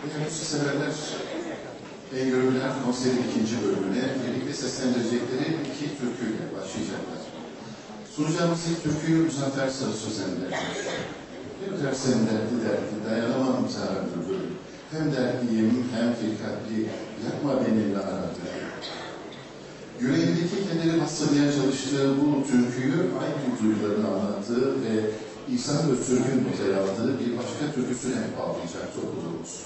Değerli severler, En Görülen konserin ikinci bölümüne birlikte seslendirecekleri iki türküyle başlayacaklar. Sunacağımız ilk türküyü Muzaffer Sarı Sözen'de. Bir dersen derdi derdi, dayanamam zara bülbül. Hem dertliyim hem firkatli, yapma benimle aradı. Yüreğindeki kederi bastırmaya çalıştığı bu türküyü aynı duygularını anlattığı ve İhsan Öztürk'ün notaya aldığı bir başka türküsüne bağlayacak topluluğumuz.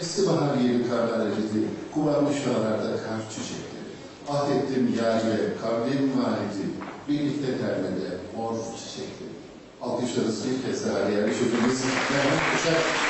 Eski bahar yeri karlar eridi, kuvarmış dağlarda kar çiçekleri. Ahdettim yâriye, kavlim validi, birlikte dermede mor çiçekleri. Alkışlarınız bir kez daha değerli şefimiz Mehmet Kuşak